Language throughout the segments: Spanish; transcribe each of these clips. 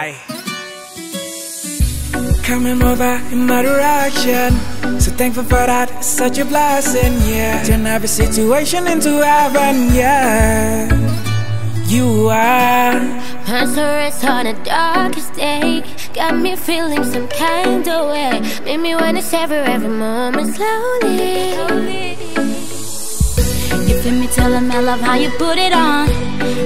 Bye. Coming over in my direction. So thankful for that, it's such a blessing, yeah. Turn every situation into heaven, yeah. You are. My sunrise on the darkest day. Got me feeling some kind of way. Made me wanna savor every moment slowly. slowly. I love how you put it on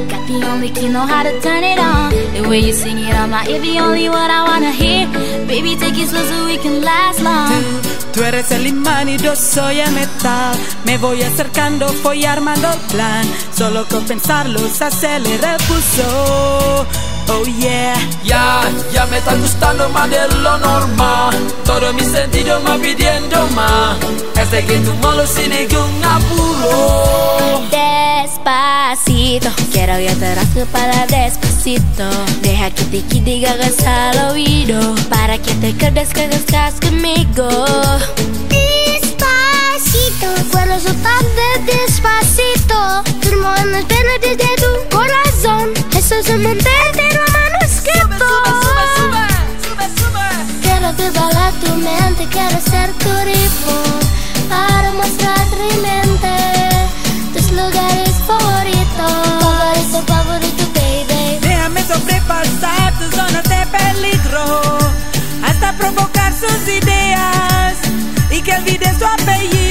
Got the only key, know how to turn it on The way you sing it on my ear, the only one I wanna hear Baby, take it slow so we can last long Tú eres el imán y yo soy el metal. Me voy acercando, voy armando el plan. Solo con pensarlo se acelera el pulso. Oh yeah. Ya, ya me está gustando más de lo normal. Todo mi sentido me pidiendo más. Es de que tú malo sin ningún apuro. Despacito, quiero que te rasgue para despacito. Deja que te diga al oído. Para que te quedes que estás conmigo. Despacito, cuando so tarde despacito. Firmo en las venas desde tu corazón. Eso es un entero manuscrito. Quiero devalar tu mente, quiero ser provocar sus ideas. Y que olvide su apellido.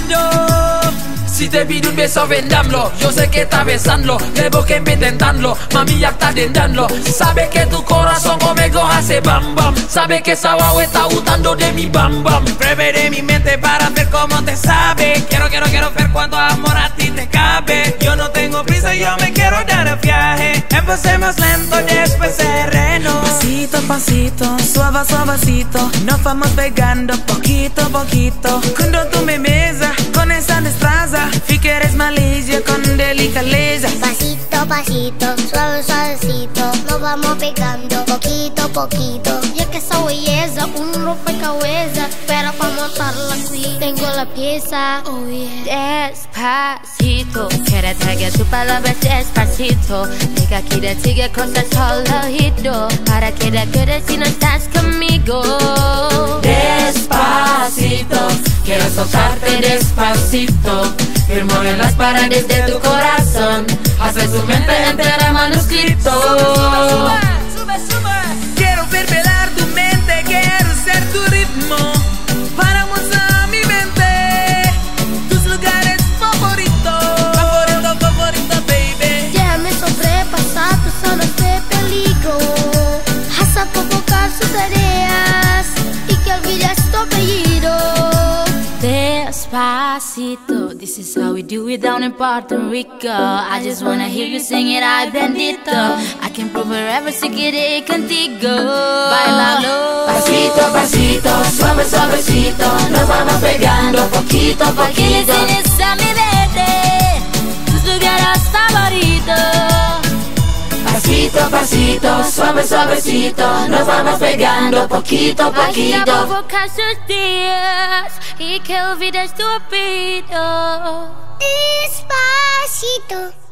Si te pido un beso, vendámelo. Yo sé que está besando, debo que intentarlo. Mami ya está tentando. Sabe que tu corazón conmigo hace bam bam. Sabe que esa guau está gustando de mi bam bam. Preveré mi mente para ver cómo te sabe. Quiero, quiero, quiero ver cuánto amor a ti te cabe. Yo no tengo prisa, yo me quiero dar el viaje. Empecemos lento, después sereno. Pasito a pasito, suave suavecito. Nos vamos pegando poquito a poquito. Cuando tú me besas con esa destreza, vi que eres malicia con delicadeza. Pasito, pasito, suave, suavecito. Nos vamos pegando poquito a poquito. Ya que esa belleza, un rompecabezas. Espera para montarla aquí. Tengo la pieza. Oh yeah. Despacito, quiero traer tu palabra despacito. Deja que te diga cosas al oído. Para que te quedes si no estás conmigo. Despacito, quiero soltarte despacito. Firmo en las paredes de tu corazón. Hace su mente entera manuscrito. Despacito, this is how we do it down in Puerto Rico. I just wanna hear you sing it, ay bendito. I can prove wherever si quiere contigo. Bailalo. Pasito pasito, suave suavecito, nos vamos pegando poquito a Pa' que le poquito. enseñes a mi bebé tus lugares favoritos. Pasito pasito, suave suavecito, nos vamos pegando poquito a Para que poquito. provocar sus días que olvides tu apellido. Despacito